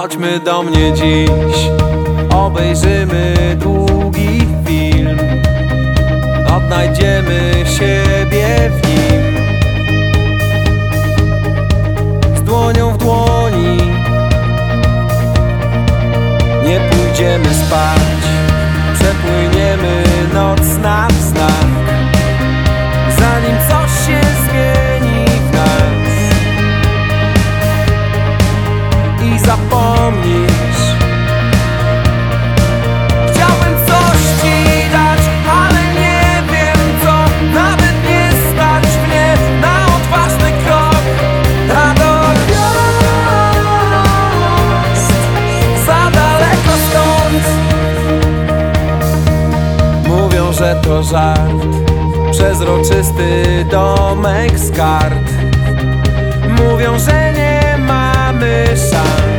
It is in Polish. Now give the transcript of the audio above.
Chodźmy do mnie dziś. Obejrzymy długi film. Odnajdziemy siebie w nim. Z dłonią w dłoni. Nie pójdziemy spać że to żart. Przezroczysty domek z kart. Mówią, że nie mamy szans.